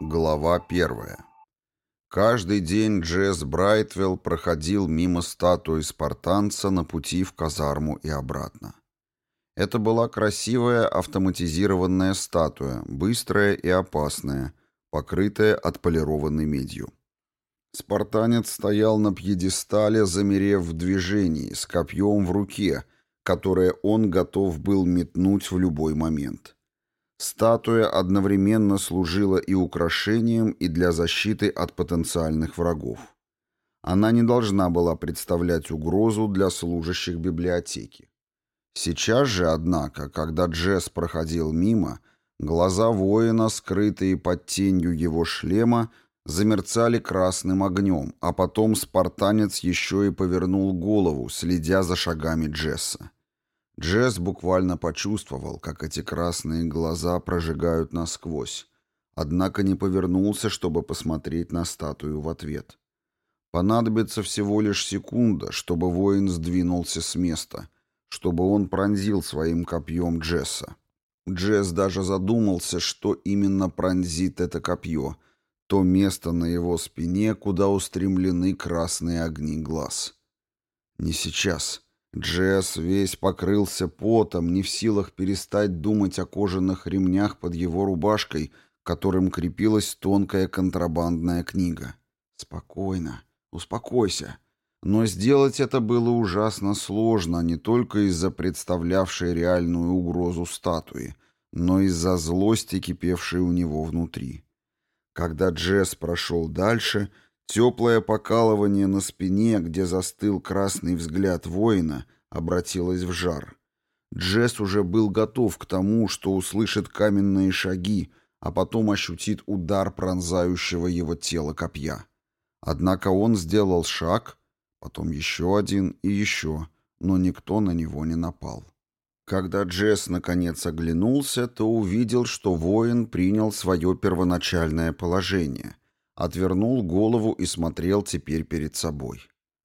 Глава первая. Каждый день Джесс Брайтвелл проходил мимо статуи спартанца на пути в казарму и обратно. Это была красивая автоматизированная статуя, быстрая и опасная, покрытая отполированной медью. Спартанец стоял на пьедестале, замерев в движении, с копьем в руке, которое он готов был метнуть в любой момент. Статуя одновременно служила и украшением, и для защиты от потенциальных врагов. Она не должна была представлять угрозу для служащих библиотеки. Сейчас же, однако, когда Джесс проходил мимо, глаза воина, скрытые под тенью его шлема, замерцали красным огнем, а потом спартанец еще и повернул голову, следя за шагами Джесса. Джесс буквально почувствовал, как эти красные глаза прожигают насквозь, однако не повернулся, чтобы посмотреть на статую в ответ. Понадобится всего лишь секунда, чтобы воин сдвинулся с места, чтобы он пронзил своим копьем Джесса. Джесс даже задумался, что именно пронзит это копье, то место на его спине, куда устремлены красные огни глаз. «Не сейчас», Джесс весь покрылся потом, не в силах перестать думать о кожаных ремнях под его рубашкой, которым крепилась тонкая контрабандная книга. «Спокойно, успокойся». Но сделать это было ужасно сложно не только из-за представлявшей реальную угрозу статуи, но из-за злости, кипевшей у него внутри. Когда Джесс прошел дальше — Теплое покалывание на спине, где застыл красный взгляд воина, обратилось в жар. Джесс уже был готов к тому, что услышит каменные шаги, а потом ощутит удар пронзающего его тело копья. Однако он сделал шаг, потом еще один и еще, но никто на него не напал. Когда Джесс наконец оглянулся, то увидел, что воин принял свое первоначальное положение, Отвернул голову и смотрел теперь перед собой.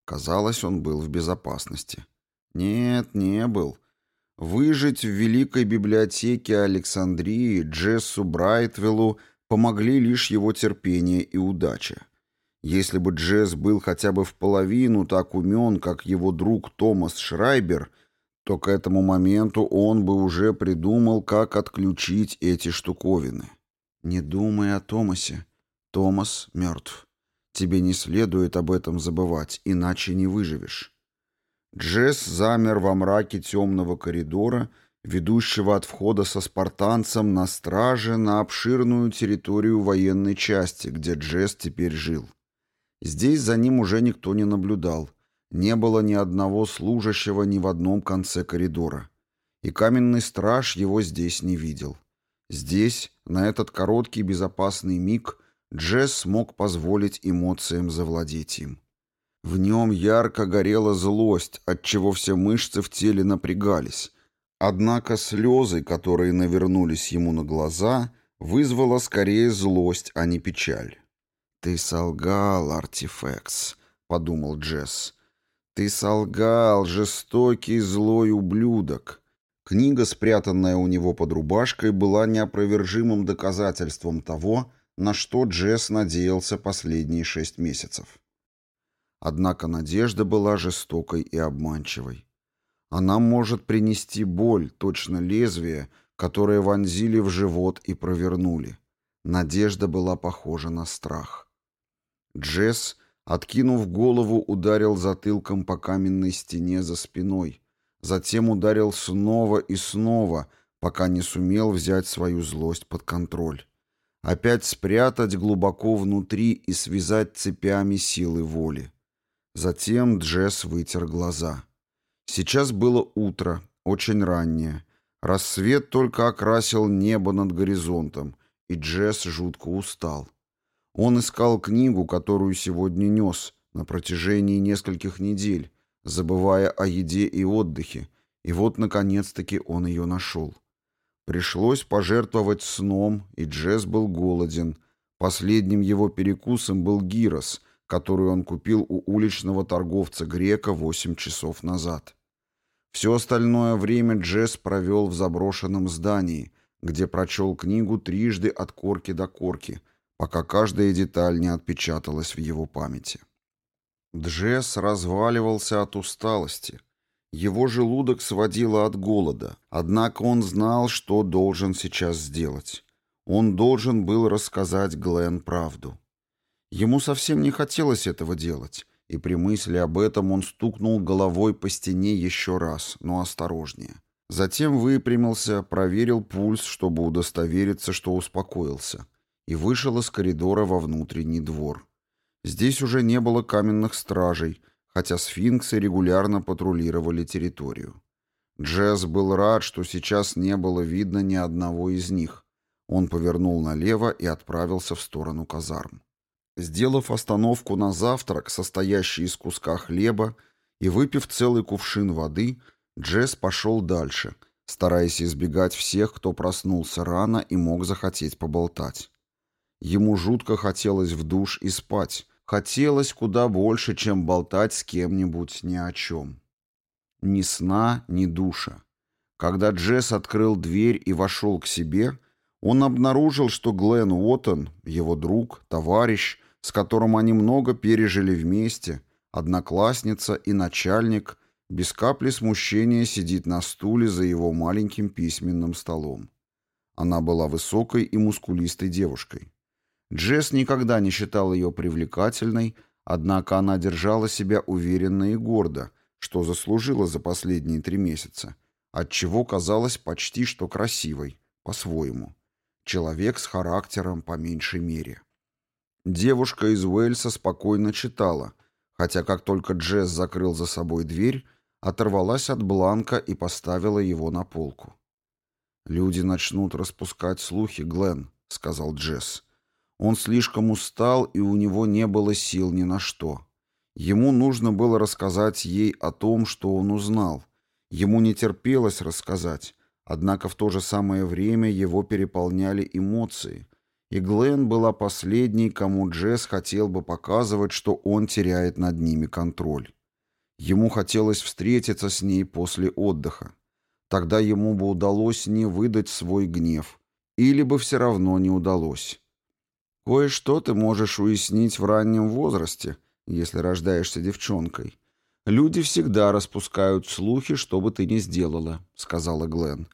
Казалось, он был в безопасности. Нет, не был. Выжить в Великой библиотеке Александрии Джессу Брайтвеллу помогли лишь его терпение и удача. Если бы Джесс был хотя бы в половину так умен, как его друг Томас Шрайбер, то к этому моменту он бы уже придумал, как отключить эти штуковины. «Не думай о Томасе», Томас мертв. Тебе не следует об этом забывать, иначе не выживешь. Джесс замер во мраке темного коридора, ведущего от входа со спартанцем на страже на обширную территорию военной части, где Джесс теперь жил. Здесь за ним уже никто не наблюдал. Не было ни одного служащего ни в одном конце коридора. И каменный страж его здесь не видел. Здесь, на этот короткий безопасный миг, Джесс мог позволить эмоциям завладеть им. В нем ярко горела злость, отчего все мышцы в теле напрягались. Однако слезы, которые навернулись ему на глаза, вызвала скорее злость, а не печаль. «Ты солгал, Артефекс», — подумал Джесс. «Ты солгал, жестокий злой ублюдок». Книга, спрятанная у него под рубашкой, была неопровержимым доказательством того, что на что Джесс надеялся последние шесть месяцев. Однако надежда была жестокой и обманчивой. Она может принести боль, точно лезвие, которое вонзили в живот и провернули. Надежда была похожа на страх. Джесс, откинув голову, ударил затылком по каменной стене за спиной, затем ударил снова и снова, пока не сумел взять свою злость под контроль. Опять спрятать глубоко внутри и связать цепями силы воли. Затем Джесс вытер глаза. Сейчас было утро, очень раннее. Рассвет только окрасил небо над горизонтом, и Джесс жутко устал. Он искал книгу, которую сегодня нес, на протяжении нескольких недель, забывая о еде и отдыхе, и вот, наконец-таки, он ее нашел. Пришлось пожертвовать сном, и Джесс был голоден. Последним его перекусом был гирос, который он купил у уличного торговца грека 8 часов назад. Все остальное время Джесс провел в заброшенном здании, где прочел книгу трижды от корки до корки, пока каждая деталь не отпечаталась в его памяти. Джесс разваливался от усталости – его желудок сводило от голода, однако он знал, что должен сейчас сделать. Он должен был рассказать Глен правду. Ему совсем не хотелось этого делать, и при мысли об этом он стукнул головой по стене еще раз, но осторожнее. Затем выпрямился, проверил пульс, чтобы удостовериться, что успокоился, и вышел из коридора во внутренний двор. Здесь уже не было каменных стражей — хотя сфинксы регулярно патрулировали территорию. Джесс был рад, что сейчас не было видно ни одного из них. Он повернул налево и отправился в сторону казарм. Сделав остановку на завтрак, состоящий из куска хлеба, и выпив целый кувшин воды, Джесс пошел дальше, стараясь избегать всех, кто проснулся рано и мог захотеть поболтать. Ему жутко хотелось в душ и спать, Хотелось куда больше, чем болтать с кем-нибудь ни о чем. Ни сна, ни душа. Когда Джесс открыл дверь и вошел к себе, он обнаружил, что Глен Уоттон, его друг, товарищ, с которым они много пережили вместе, одноклассница и начальник, без капли смущения сидит на стуле за его маленьким письменным столом. Она была высокой и мускулистой девушкой. Джесс никогда не считал ее привлекательной, однако она держала себя уверенно и гордо, что заслужила за последние три месяца, отчего казалась почти что красивой, по-своему. Человек с характером по меньшей мере. Девушка из Уэльса спокойно читала, хотя как только Джесс закрыл за собой дверь, оторвалась от бланка и поставила его на полку. «Люди начнут распускать слухи, Глен», — сказал Джесс. Он слишком устал, и у него не было сил ни на что. Ему нужно было рассказать ей о том, что он узнал. Ему не терпелось рассказать, однако в то же самое время его переполняли эмоции. И Глен была последней, кому Джесс хотел бы показывать, что он теряет над ними контроль. Ему хотелось встретиться с ней после отдыха. Тогда ему бы удалось не выдать свой гнев. Или бы все равно не удалось. Кое-что ты можешь уяснить в раннем возрасте, если рождаешься девчонкой. Люди всегда распускают слухи, что бы ты ни сделала, сказала Глен.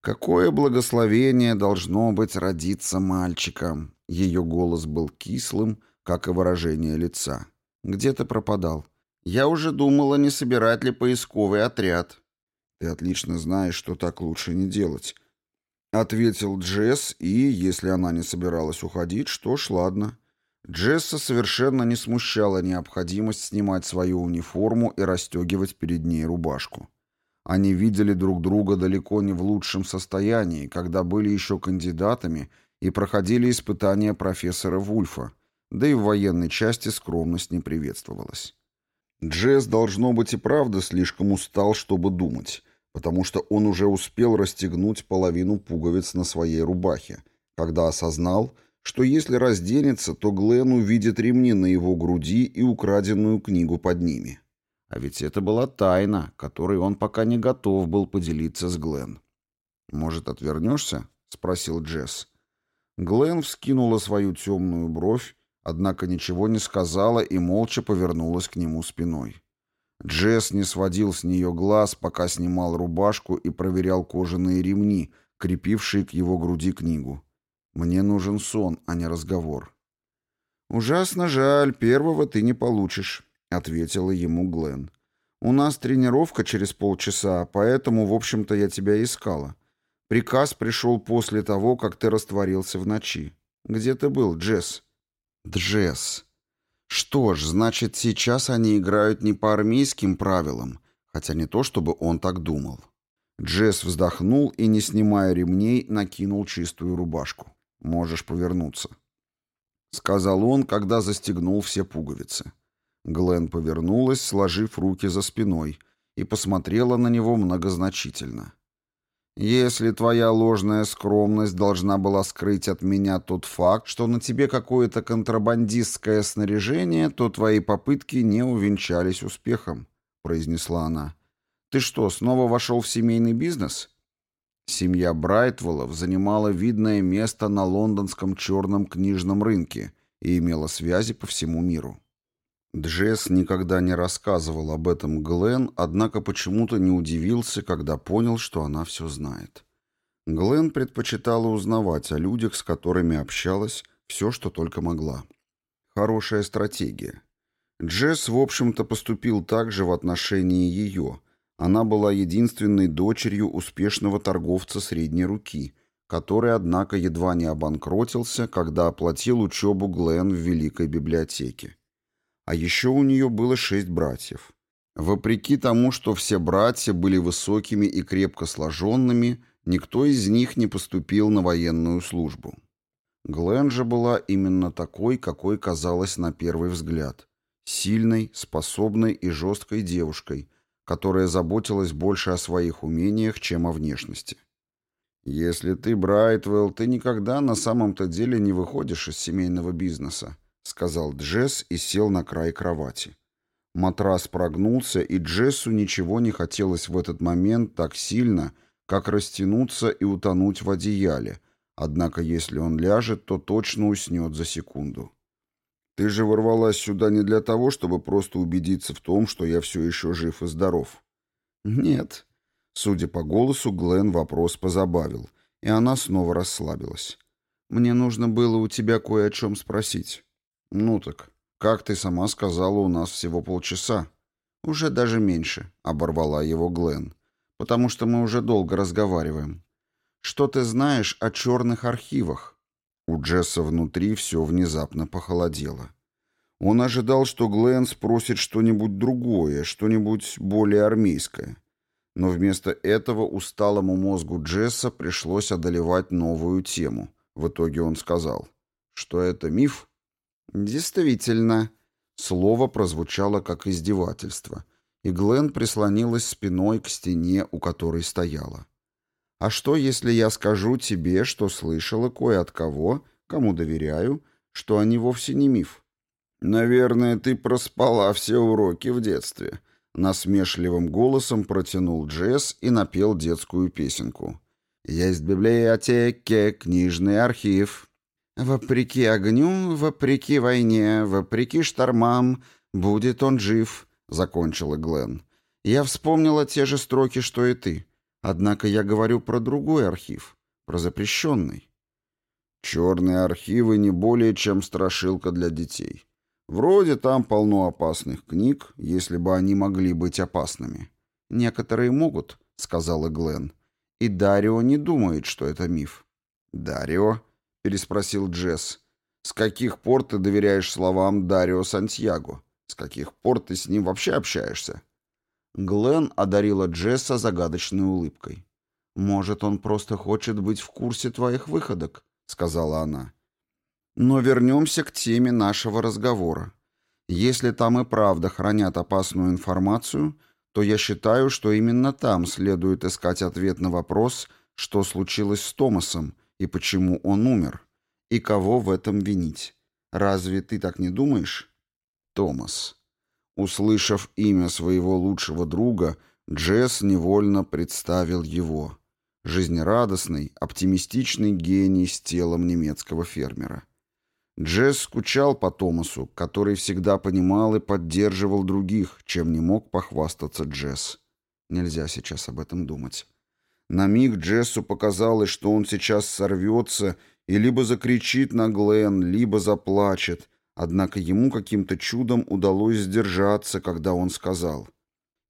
Какое благословение должно быть родиться мальчиком? Ее голос был кислым, как и выражение лица. Где ты пропадал? Я уже думала, не собирать ли поисковый отряд. Ты отлично знаешь, что так лучше не делать, Ответил Джесс, и, если она не собиралась уходить, что ж, ладно. Джесса совершенно не смущала необходимость снимать свою униформу и расстегивать перед ней рубашку. Они видели друг друга далеко не в лучшем состоянии, когда были еще кандидатами и проходили испытания профессора Вульфа, да и в военной части скромность не приветствовалась. Джесс, должно быть, и правда слишком устал, чтобы думать, потому что он уже успел расстегнуть половину пуговиц на своей рубахе, когда осознал, что если разденется, то Глен увидит ремни на его груди и украденную книгу под ними. А ведь это была тайна, которой он пока не готов был поделиться с Глен. «Может, отвернешься?» — спросил Джесс. Глен вскинула свою темную бровь, однако ничего не сказала и молча повернулась к нему спиной. Джесс не сводил с нее глаз, пока снимал рубашку и проверял кожаные ремни, крепившие к его груди книгу. «Мне нужен сон, а не разговор». «Ужасно жаль, первого ты не получишь», — ответила ему Глен. «У нас тренировка через полчаса, поэтому, в общем-то, я тебя искала. Приказ пришел после того, как ты растворился в ночи. Где ты был, Джесс?» «Джесс», что ж, значит, сейчас они играют не по армейским правилам, хотя не то, чтобы он так думал. Джесс вздохнул и, не снимая ремней, накинул чистую рубашку. «Можешь повернуться», — сказал он, когда застегнул все пуговицы. Глен повернулась, сложив руки за спиной, и посмотрела на него многозначительно. Если твоя ложная скромность должна была скрыть от меня тот факт, что на тебе какое-то контрабандистское снаряжение, то твои попытки не увенчались успехом», — произнесла она. «Ты что, снова вошел в семейный бизнес?» Семья Брайтвеллов занимала видное место на лондонском черном книжном рынке и имела связи по всему миру. Джесс никогда не рассказывал об этом Глен, однако почему-то не удивился, когда понял, что она все знает. Глен предпочитала узнавать о людях, с которыми общалась, все, что только могла. Хорошая стратегия. Джесс, в общем-то, поступил так же в отношении ее. Она была единственной дочерью успешного торговца средней руки, который, однако, едва не обанкротился, когда оплатил учебу Глен в Великой библиотеке. А еще у нее было шесть братьев. Вопреки тому, что все братья были высокими и крепко сложенными, никто из них не поступил на военную службу. Глен же была именно такой, какой казалась на первый взгляд. Сильной, способной и жесткой девушкой, которая заботилась больше о своих умениях, чем о внешности. «Если ты, Брайтвелл, ты никогда на самом-то деле не выходишь из семейного бизнеса», — сказал Джесс и сел на край кровати. Матрас прогнулся, и Джессу ничего не хотелось в этот момент так сильно, как растянуться и утонуть в одеяле. Однако если он ляжет, то точно уснет за секунду. «Ты же ворвалась сюда не для того, чтобы просто убедиться в том, что я все еще жив и здоров». «Нет». Судя по голосу, Глен вопрос позабавил, и она снова расслабилась. «Мне нужно было у тебя кое о чем спросить». «Ну так, как ты сама сказала, у нас всего полчаса». «Уже даже меньше», — оборвала его Глен, «потому что мы уже долго разговариваем». «Что ты знаешь о черных архивах?» У Джесса внутри все внезапно похолодело. Он ожидал, что Глен спросит что-нибудь другое, что-нибудь более армейское. Но вместо этого усталому мозгу Джесса пришлось одолевать новую тему. В итоге он сказал, что это миф, «Действительно». Слово прозвучало как издевательство, и Глен прислонилась спиной к стене, у которой стояла. «А что, если я скажу тебе, что слышала кое от кого, кому доверяю, что они вовсе не миф?» «Наверное, ты проспала все уроки в детстве», — насмешливым голосом протянул Джесс и напел детскую песенку. «Есть в библиотеке книжный архив, Вопреки огню, вопреки войне, вопреки штормам, будет он жив, закончила Глен. Я вспомнила те же строки, что и ты. Однако я говорю про другой архив, про запрещенный. Черные архивы не более чем страшилка для детей. Вроде там полно опасных книг, если бы они могли быть опасными. Некоторые могут, сказала Глен. И Дарио не думает, что это миф. Дарио? переспросил Джесс. «С каких пор ты доверяешь словам Дарио Сантьяго? С каких пор ты с ним вообще общаешься?» Глен одарила Джесса загадочной улыбкой. «Может, он просто хочет быть в курсе твоих выходок», — сказала она. «Но вернемся к теме нашего разговора. Если там и правда хранят опасную информацию, то я считаю, что именно там следует искать ответ на вопрос, что случилось с Томасом, и почему он умер, и кого в этом винить. Разве ты так не думаешь? Томас. Услышав имя своего лучшего друга, Джесс невольно представил его. Жизнерадостный, оптимистичный гений с телом немецкого фермера. Джесс скучал по Томасу, который всегда понимал и поддерживал других, чем не мог похвастаться Джесс. Нельзя сейчас об этом думать. На миг Джессу показалось, что он сейчас сорвется и либо закричит на Глен, либо заплачет. Однако ему каким-то чудом удалось сдержаться, когда он сказал.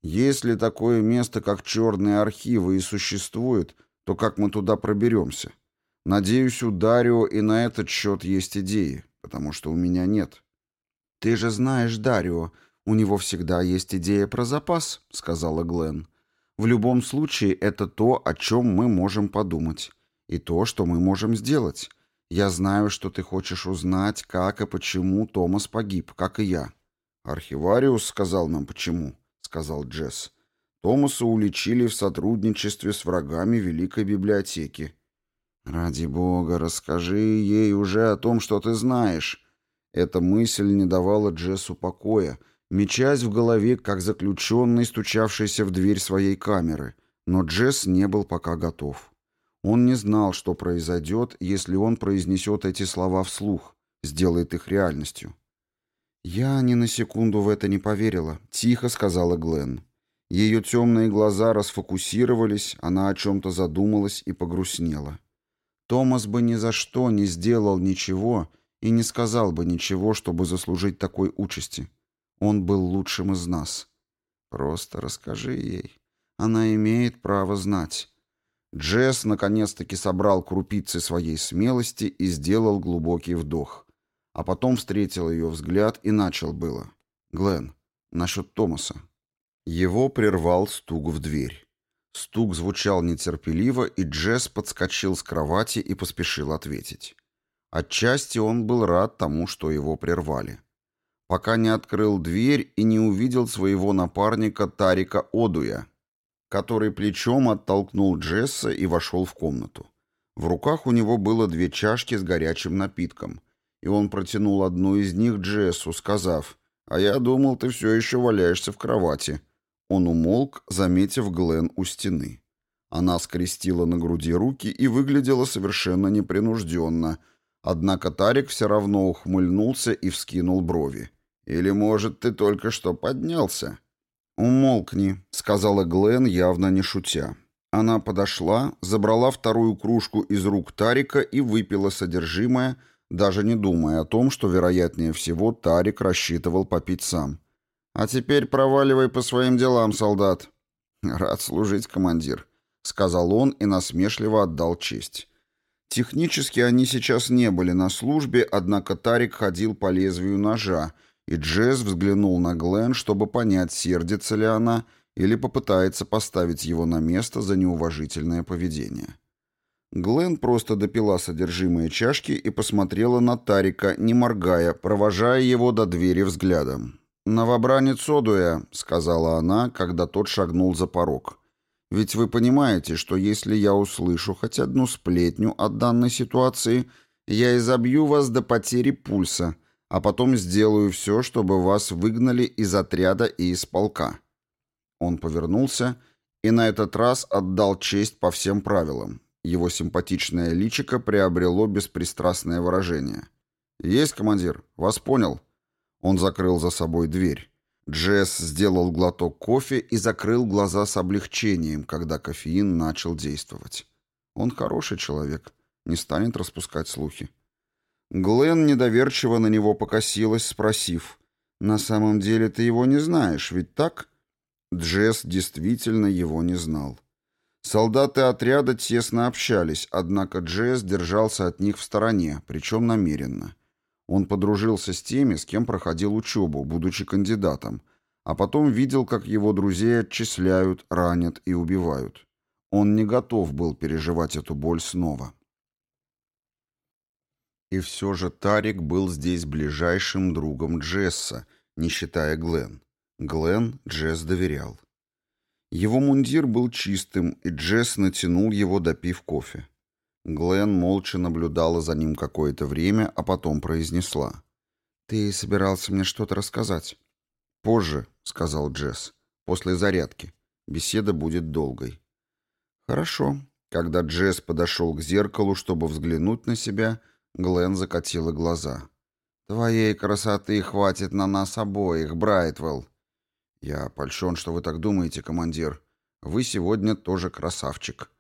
«Если такое место, как черные архивы, и существует, то как мы туда проберемся? Надеюсь, у Дарио и на этот счет есть идеи, потому что у меня нет». «Ты же знаешь Дарио, у него всегда есть идея про запас», — сказала Глен. В любом случае, это то, о чем мы можем подумать. И то, что мы можем сделать. Я знаю, что ты хочешь узнать, как и почему Томас погиб, как и я. Архивариус сказал нам почему, сказал Джесс. Томаса уличили в сотрудничестве с врагами Великой Библиотеки. «Ради бога, расскажи ей уже о том, что ты знаешь». Эта мысль не давала Джессу покоя — мечась в голове, как заключенный, стучавшийся в дверь своей камеры, но Джесс не был пока готов. Он не знал, что произойдет, если он произнесет эти слова вслух, сделает их реальностью. «Я ни на секунду в это не поверила», — тихо сказала Глен. Ее темные глаза расфокусировались, она о чем-то задумалась и погрустнела. Томас бы ни за что не сделал ничего и не сказал бы ничего, чтобы заслужить такой участи. Он был лучшим из нас. Просто расскажи ей. Она имеет право знать. Джесс наконец-таки собрал крупицы своей смелости и сделал глубокий вдох. А потом встретил ее взгляд и начал было. «Глен, насчет Томаса». Его прервал стук в дверь. Стук звучал нетерпеливо, и Джесс подскочил с кровати и поспешил ответить. Отчасти он был рад тому, что его прервали пока не открыл дверь и не увидел своего напарника Тарика Одуя, который плечом оттолкнул Джесса и вошел в комнату. В руках у него было две чашки с горячим напитком, и он протянул одну из них Джессу, сказав, «А я думал, ты все еще валяешься в кровати». Он умолк, заметив Глен у стены. Она скрестила на груди руки и выглядела совершенно непринужденно, однако Тарик все равно ухмыльнулся и вскинул брови. Или, может, ты только что поднялся?» «Умолкни», — сказала Глен, явно не шутя. Она подошла, забрала вторую кружку из рук Тарика и выпила содержимое, даже не думая о том, что, вероятнее всего, Тарик рассчитывал попить сам. «А теперь проваливай по своим делам, солдат». «Рад служить, командир», — сказал он и насмешливо отдал честь. Технически они сейчас не были на службе, однако Тарик ходил по лезвию ножа, и Джесс взглянул на Глен, чтобы понять, сердится ли она или попытается поставить его на место за неуважительное поведение. Глен просто допила содержимое чашки и посмотрела на Тарика, не моргая, провожая его до двери взглядом. «Новобранец Одуя», — сказала она, когда тот шагнул за порог. «Ведь вы понимаете, что если я услышу хоть одну сплетню от данной ситуации, я изобью вас до потери пульса», а потом сделаю все, чтобы вас выгнали из отряда и из полка». Он повернулся и на этот раз отдал честь по всем правилам. Его симпатичное личико приобрело беспристрастное выражение. «Есть, командир, вас понял». Он закрыл за собой дверь. Джесс сделал глоток кофе и закрыл глаза с облегчением, когда кофеин начал действовать. «Он хороший человек, не станет распускать слухи». Глен недоверчиво на него покосилась, спросив, «На самом деле ты его не знаешь, ведь так?» Джесс действительно его не знал. Солдаты отряда тесно общались, однако Джесс держался от них в стороне, причем намеренно. Он подружился с теми, с кем проходил учебу, будучи кандидатом, а потом видел, как его друзей отчисляют, ранят и убивают. Он не готов был переживать эту боль снова. И все же Тарик был здесь ближайшим другом Джесса, не считая Глен. Глен Джесс доверял. Его мундир был чистым, и Джесс натянул его, допив кофе. Глен молча наблюдала за ним какое-то время, а потом произнесла. «Ты собирался мне что-то рассказать?» «Позже», — сказал Джесс, — «после зарядки. Беседа будет долгой». «Хорошо». Когда Джесс подошел к зеркалу, чтобы взглянуть на себя, — Глен закатила глаза. «Твоей красоты хватит на нас обоих, Брайтвелл!» «Я польщен, что вы так думаете, командир. Вы сегодня тоже красавчик».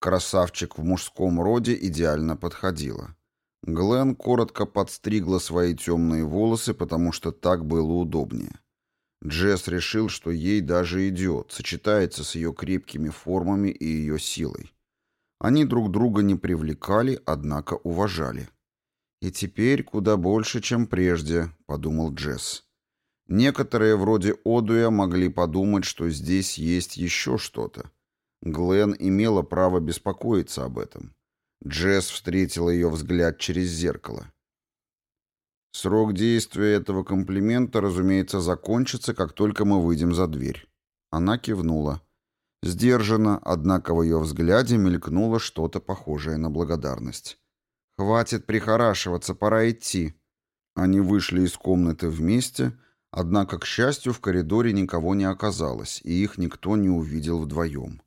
Красавчик в мужском роде идеально подходило. Глен коротко подстригла свои темные волосы, потому что так было удобнее. Джесс решил, что ей даже идет, сочетается с ее крепкими формами и ее силой. Они друг друга не привлекали, однако уважали. «И теперь куда больше, чем прежде», — подумал Джесс. Некоторые, вроде Одуя, могли подумать, что здесь есть еще что-то. Глен имела право беспокоиться об этом. Джесс встретила ее взгляд через зеркало. «Срок действия этого комплимента, разумеется, закончится, как только мы выйдем за дверь». Она кивнула. Сдержанно, однако в ее взгляде мелькнуло что-то похожее на благодарность. «Хватит прихорашиваться, пора идти». Они вышли из комнаты вместе, однако, к счастью, в коридоре никого не оказалось, и их никто не увидел вдвоем.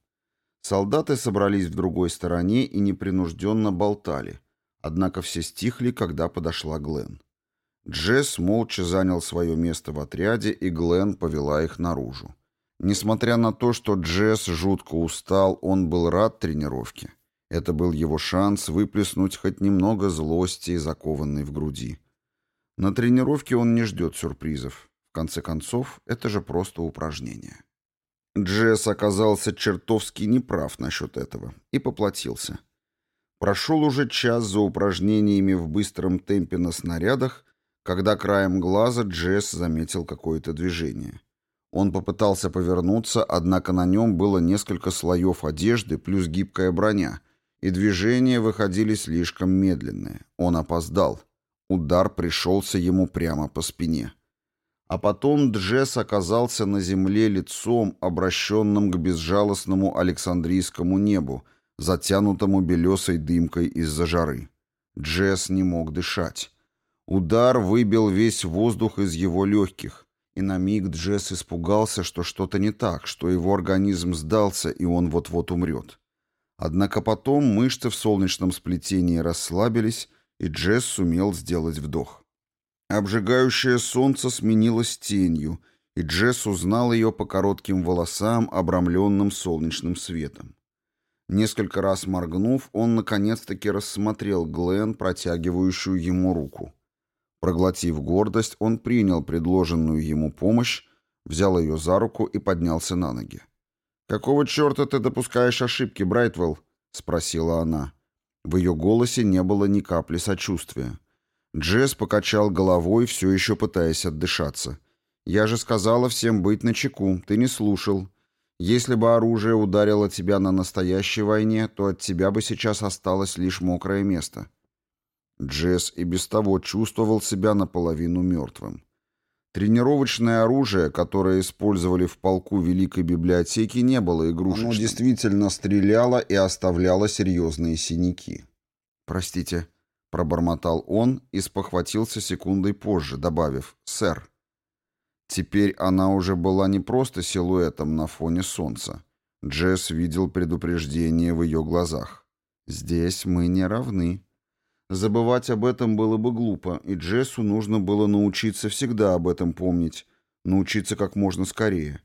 Солдаты собрались в другой стороне и непринужденно болтали, однако все стихли, когда подошла Глен. Джесс молча занял свое место в отряде, и Глен повела их наружу. Несмотря на то, что Джесс жутко устал, он был рад тренировке. Это был его шанс выплеснуть хоть немного злости, закованной в груди. На тренировке он не ждет сюрпризов. В конце концов, это же просто упражнение. Джесс оказался чертовски неправ насчет этого и поплатился. Прошел уже час за упражнениями в быстром темпе на снарядах, когда краем глаза Джесс заметил какое-то движение — он попытался повернуться, однако на нем было несколько слоев одежды плюс гибкая броня, и движения выходили слишком медленные. Он опоздал. Удар пришелся ему прямо по спине. А потом Джесс оказался на земле лицом, обращенным к безжалостному Александрийскому небу, затянутому белесой дымкой из-за жары. Джесс не мог дышать. Удар выбил весь воздух из его легких, и на миг Джесс испугался, что что-то не так, что его организм сдался, и он вот-вот умрет. Однако потом мышцы в солнечном сплетении расслабились, и Джесс сумел сделать вдох. Обжигающее солнце сменилось тенью, и Джесс узнал ее по коротким волосам, обрамленным солнечным светом. Несколько раз моргнув, он наконец-таки рассмотрел Глен, протягивающую ему руку. Проглотив гордость, он принял предложенную ему помощь, взял ее за руку и поднялся на ноги. «Какого черта ты допускаешь ошибки, Брайтвелл?» — спросила она. В ее голосе не было ни капли сочувствия. Джесс покачал головой, все еще пытаясь отдышаться. «Я же сказала всем быть начеку, ты не слушал. Если бы оружие ударило тебя на настоящей войне, то от тебя бы сейчас осталось лишь мокрое место. Джесс и без того чувствовал себя наполовину мертвым. Тренировочное оружие, которое использовали в полку Великой Библиотеки, не было игрушечным. Оно действительно стреляло и оставляло серьезные синяки. «Простите», — пробормотал он и спохватился секундой позже, добавив «сэр». Теперь она уже была не просто силуэтом на фоне солнца. Джесс видел предупреждение в ее глазах. «Здесь мы не равны», Забывать об этом было бы глупо, и Джессу нужно было научиться всегда об этом помнить, научиться как можно скорее.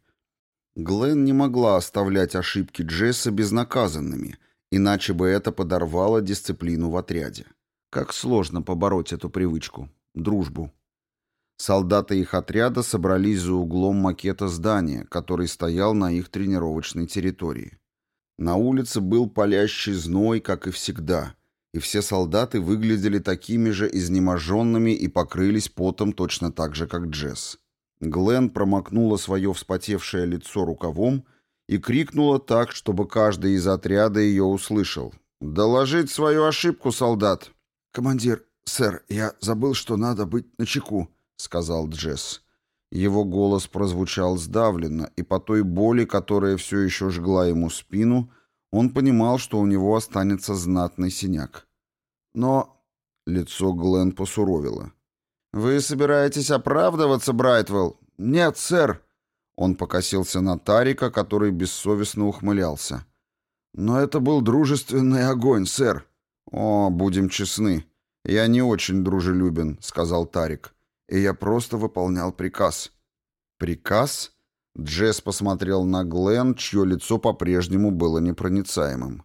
Глен не могла оставлять ошибки Джесса безнаказанными, иначе бы это подорвало дисциплину в отряде. Как сложно побороть эту привычку, дружбу. Солдаты их отряда собрались за углом макета здания, который стоял на их тренировочной территории. На улице был палящий зной, как и всегда, и все солдаты выглядели такими же изнеможенными и покрылись потом точно так же, как Джесс. Глен промокнула свое вспотевшее лицо рукавом и крикнула так, чтобы каждый из отряда ее услышал. «Доложить свою ошибку, солдат!» «Командир, сэр, я забыл, что надо быть начеку», — сказал Джесс. Его голос прозвучал сдавленно, и по той боли, которая все еще жгла ему спину, он понимал, что у него останется знатный синяк. Но лицо Глен посуровило. «Вы собираетесь оправдываться, Брайтвелл?» «Нет, сэр!» Он покосился на Тарика, который бессовестно ухмылялся. «Но это был дружественный огонь, сэр!» «О, будем честны, я не очень дружелюбен», — сказал Тарик. «И я просто выполнял приказ». «Приказ?» Джесс посмотрел на Глен, чье лицо по-прежнему было непроницаемым.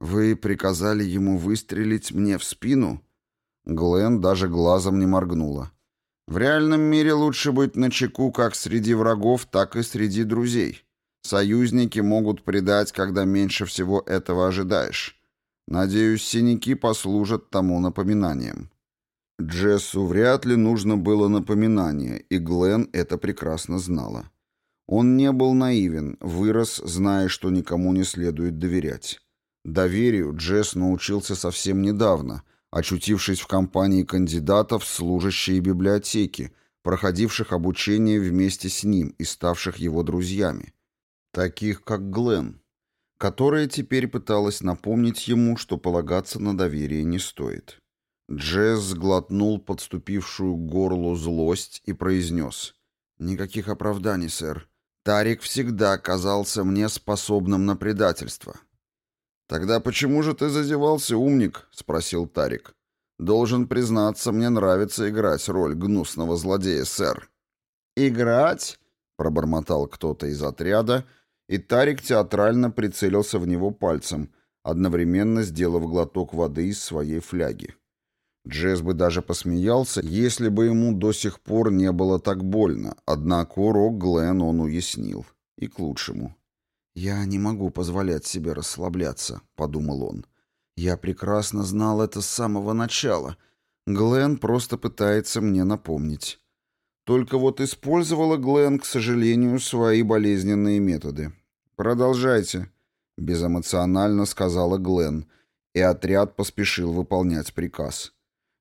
«Вы приказали ему выстрелить мне в спину?» Глен даже глазом не моргнула. «В реальном мире лучше быть начеку как среди врагов, так и среди друзей. Союзники могут предать, когда меньше всего этого ожидаешь. Надеюсь, синяки послужат тому напоминанием». Джессу вряд ли нужно было напоминание, и Глен это прекрасно знала. Он не был наивен, вырос, зная, что никому не следует доверять. Доверию Джесс научился совсем недавно, очутившись в компании кандидатов, служащие библиотеки, проходивших обучение вместе с ним и ставших его друзьями, таких как Глен, которая теперь пыталась напомнить ему, что полагаться на доверие не стоит. Джесс сглотнул подступившую к горлу злость и произнес «Никаких оправданий, сэр. Тарик всегда казался мне способным на предательство. «Тогда почему же ты зазевался, умник?» — спросил Тарик. «Должен признаться, мне нравится играть роль гнусного злодея, сэр». «Играть?» — пробормотал кто-то из отряда, и Тарик театрально прицелился в него пальцем, одновременно сделав глоток воды из своей фляги. Джесс бы даже посмеялся, если бы ему до сих пор не было так больно, однако урок Глен он уяснил. И к лучшему. «Я не могу позволять себе расслабляться», — подумал он. «Я прекрасно знал это с самого начала. Глен просто пытается мне напомнить». Только вот использовала Глен, к сожалению, свои болезненные методы. «Продолжайте», — безэмоционально сказала Глен, и отряд поспешил выполнять приказ.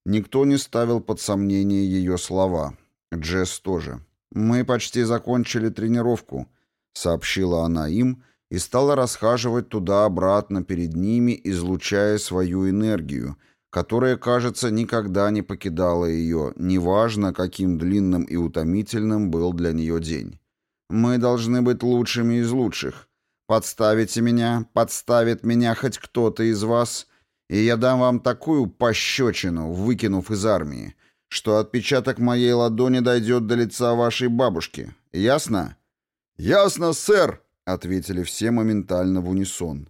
Никто не ставил под сомнение ее слова. Джесс тоже. «Мы почти закончили тренировку», — сообщила она им и стала расхаживать туда-обратно перед ними, излучая свою энергию, которая, кажется, никогда не покидала ее, неважно, каким длинным и утомительным был для нее день. «Мы должны быть лучшими из лучших. Подставите меня, подставит меня хоть кто-то из вас», — и я дам вам такую пощечину, выкинув из армии, что отпечаток моей ладони дойдет до лица вашей бабушки. Ясно?» «Ясно, сэр!» — ответили все моментально в унисон.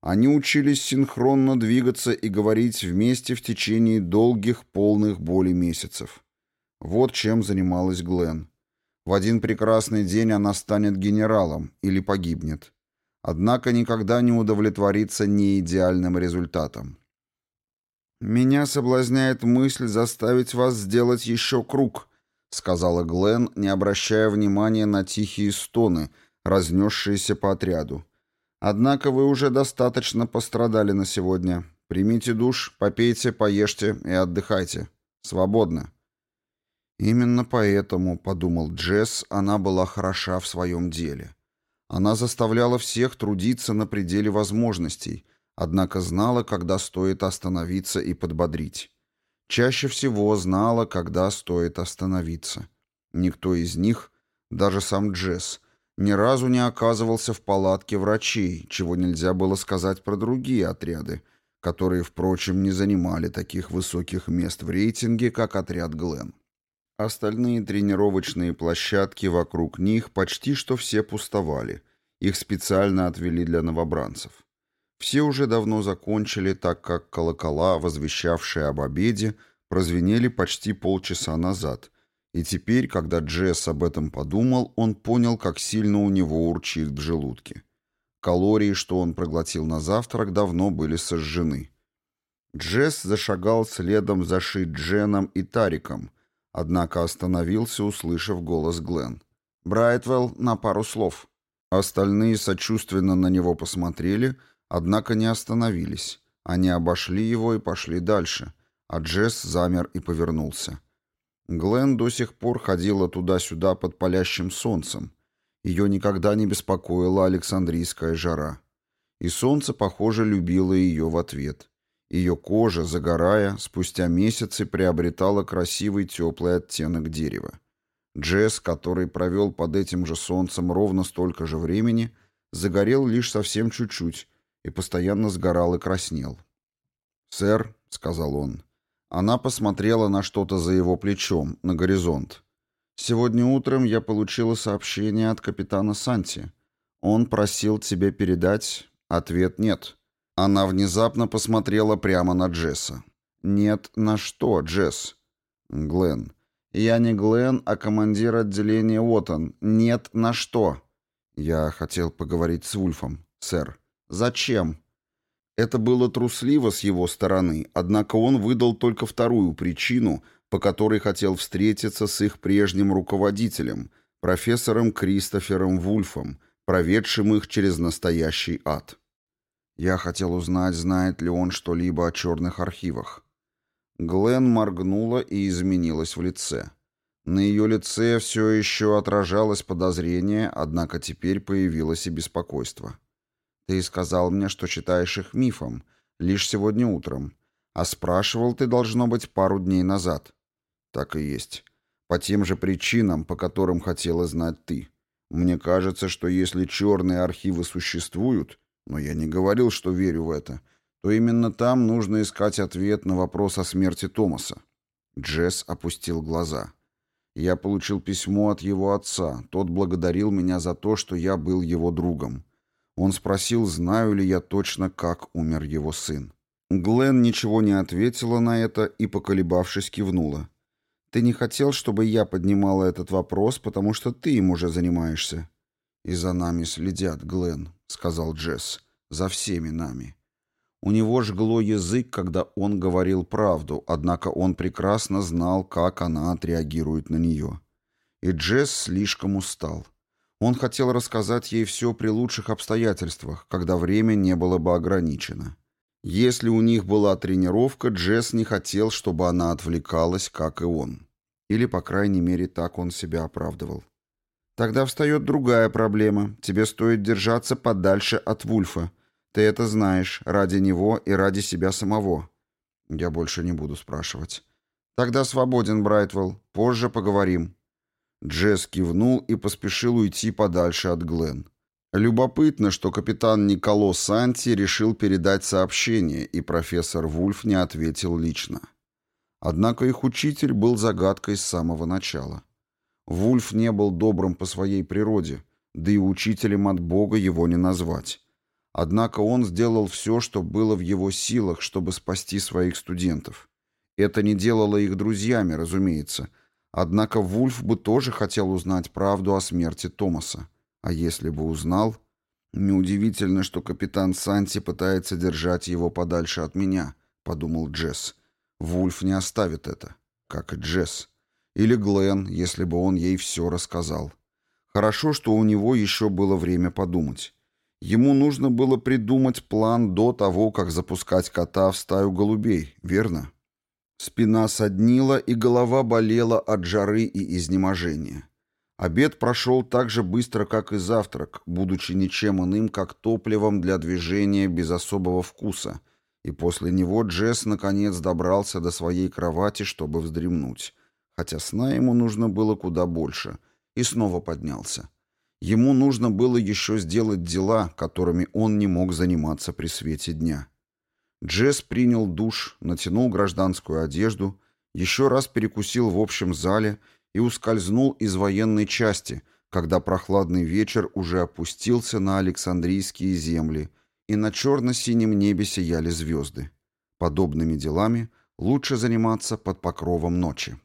Они учились синхронно двигаться и говорить вместе в течение долгих, полных боли месяцев. Вот чем занималась Глен. В один прекрасный день она станет генералом или погибнет однако никогда не удовлетворится неидеальным результатом. «Меня соблазняет мысль заставить вас сделать еще круг», — сказала Глен, не обращая внимания на тихие стоны, разнесшиеся по отряду. «Однако вы уже достаточно пострадали на сегодня. Примите душ, попейте, поешьте и отдыхайте. Свободно». Именно поэтому, — подумал Джесс, — она была хороша в своем деле. — она заставляла всех трудиться на пределе возможностей, однако знала, когда стоит остановиться и подбодрить. Чаще всего знала, когда стоит остановиться. Никто из них, даже сам Джесс, ни разу не оказывался в палатке врачей, чего нельзя было сказать про другие отряды, которые, впрочем, не занимали таких высоких мест в рейтинге, как отряд Глен. Остальные тренировочные площадки вокруг них почти что все пустовали. Их специально отвели для новобранцев. Все уже давно закончили, так как колокола, возвещавшие об обеде, прозвенели почти полчаса назад. И теперь, когда Джесс об этом подумал, он понял, как сильно у него урчит в желудке. Калории, что он проглотил на завтрак, давно были сожжены. Джесс зашагал следом за Ши Дженом и Тариком – Однако остановился, услышав голос Глен. Брайтвелл на пару слов. Остальные сочувственно на него посмотрели, однако не остановились. Они обошли его и пошли дальше, а Джесс замер и повернулся. Глен до сих пор ходила туда-сюда под палящим солнцем. Ее никогда не беспокоила Александрийская жара. И солнце, похоже, любило ее в ответ. Ее кожа, загорая, спустя месяцы приобретала красивый теплый оттенок дерева. Джесс, который провел под этим же солнцем ровно столько же времени, загорел лишь совсем чуть-чуть и постоянно сгорал и краснел. «Сэр», — сказал он, — она посмотрела на что-то за его плечом, на горизонт. «Сегодня утром я получила сообщение от капитана Санти. Он просил тебе передать...» Ответ «нет». Она внезапно посмотрела прямо на Джесса. «Нет, на что, Джесс?» «Глен». «Я не Глен, а командир отделения Уоттон. Нет, на что?» «Я хотел поговорить с Вульфом, сэр». «Зачем?» Это было трусливо с его стороны, однако он выдал только вторую причину, по которой хотел встретиться с их прежним руководителем, профессором Кристофером Вульфом, проведшим их через настоящий ад. Я хотел узнать, знает ли он что-либо о черных архивах. Глен моргнула и изменилась в лице. На ее лице все еще отражалось подозрение, однако теперь появилось и беспокойство. «Ты сказал мне, что читаешь их мифом, лишь сегодня утром. А спрашивал ты, должно быть, пару дней назад». «Так и есть. По тем же причинам, по которым хотела знать ты. Мне кажется, что если черные архивы существуют, но я не говорил, что верю в это, то именно там нужно искать ответ на вопрос о смерти Томаса. Джесс опустил глаза. Я получил письмо от его отца. Тот благодарил меня за то, что я был его другом. Он спросил, знаю ли я точно, как умер его сын. Глен ничего не ответила на это и, поколебавшись, кивнула. «Ты не хотел, чтобы я поднимала этот вопрос, потому что ты им уже занимаешься. «И за нами следят, Глен», — сказал Джесс. «За всеми нами». У него жгло язык, когда он говорил правду, однако он прекрасно знал, как она отреагирует на нее. И Джесс слишком устал. Он хотел рассказать ей все при лучших обстоятельствах, когда время не было бы ограничено. Если у них была тренировка, Джесс не хотел, чтобы она отвлекалась, как и он. Или, по крайней мере, так он себя оправдывал. Тогда встает другая проблема. Тебе стоит держаться подальше от Вульфа. Ты это знаешь, ради него и ради себя самого. Я больше не буду спрашивать. Тогда свободен, Брайтвелл. Позже поговорим. Джесс кивнул и поспешил уйти подальше от Глен. Любопытно, что капитан Николо Санти решил передать сообщение, и профессор Вульф не ответил лично. Однако их учитель был загадкой с самого начала. Вульф не был добрым по своей природе, да и учителем от Бога его не назвать. Однако он сделал все, что было в его силах, чтобы спасти своих студентов. Это не делало их друзьями, разумеется. Однако Вульф бы тоже хотел узнать правду о смерти Томаса. А если бы узнал... «Неудивительно, что капитан Санти пытается держать его подальше от меня», — подумал Джесс. «Вульф не оставит это, как и Джесс. Или Глен, если бы он ей все рассказал. Хорошо, что у него еще было время подумать. Ему нужно было придумать план до того, как запускать кота в стаю голубей, верно? Спина соднила, и голова болела от жары и изнеможения. Обед прошел так же быстро, как и завтрак, будучи ничем иным, как топливом для движения без особого вкуса, и после него Джесс наконец добрался до своей кровати, чтобы вздремнуть хотя сна ему нужно было куда больше, и снова поднялся. Ему нужно было еще сделать дела, которыми он не мог заниматься при свете дня. Джесс принял душ, натянул гражданскую одежду, еще раз перекусил в общем зале и ускользнул из военной части, когда прохладный вечер уже опустился на Александрийские земли, и на черно-синем небе сияли звезды. Подобными делами лучше заниматься под покровом ночи.